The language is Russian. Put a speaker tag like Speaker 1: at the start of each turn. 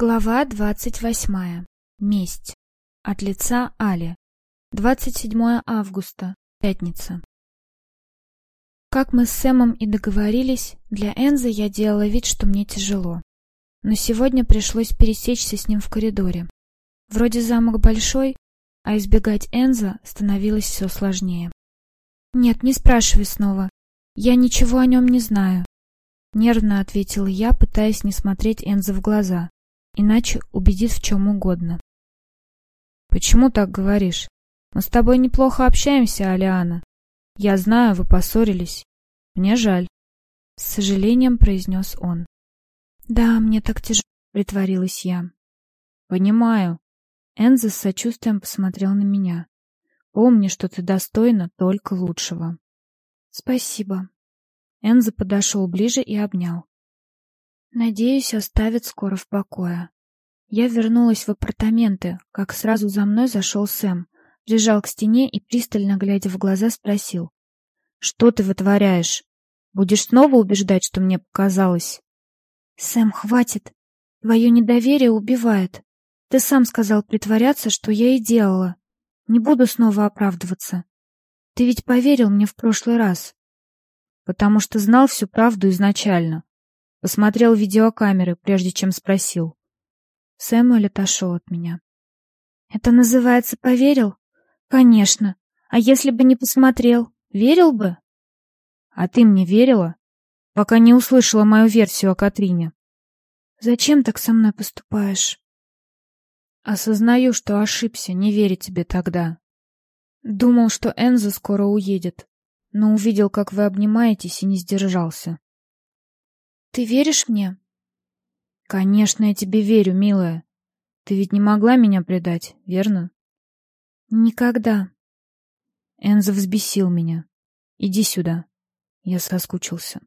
Speaker 1: Глава двадцать восьмая. Месть. От лица Али. 27 августа. Пятница. Как мы с Сэмом и договорились, для Энзы я делала вид, что мне тяжело. Но сегодня пришлось пересечься с ним в коридоре. Вроде замок большой, а избегать Энза становилось все сложнее. Нет, не спрашивай снова. Я ничего о нем не знаю. Нервно ответила я, пытаясь не смотреть Энза в глаза иначе убедит в чем угодно. Почему так говоришь? Мы с тобой неплохо общаемся, Алиана. Я знаю, вы поссорились. Мне жаль, с сожалением произнес он. Да, мне так тяжело, притворилась я. Понимаю. Энза с сочувствием посмотрел на меня. Помни, что ты достойна только лучшего. Спасибо. Энза подошел ближе и обнял. Надеюсь, оставят скоро в покое. Я вернулась в апартаменты, как сразу за мной зашел Сэм, лежал к стене и, пристально глядя в глаза, спросил. «Что ты вытворяешь? Будешь снова убеждать, что мне показалось?» «Сэм, хватит. Твое недоверие убивает. Ты сам сказал притворяться, что я и делала. Не буду снова оправдываться. Ты ведь поверил мне в прошлый раз». «Потому что знал всю правду изначально. Посмотрел видеокамеры, прежде чем спросил. Сэмюэль отошел от меня. «Это называется поверил?» «Конечно. А если бы не посмотрел, верил бы?» «А ты мне верила?» «Пока не услышала мою версию о Катрине». «Зачем так со мной поступаешь?» «Осознаю, что ошибся, не веря тебе тогда. Думал, что Энза скоро уедет, но увидел, как вы обнимаетесь, и не сдержался. Ты веришь мне? Конечно, я тебе верю, милая. Ты ведь не могла меня предать, верно? Никогда. Энза взбесил меня. Иди сюда. Я соскучился.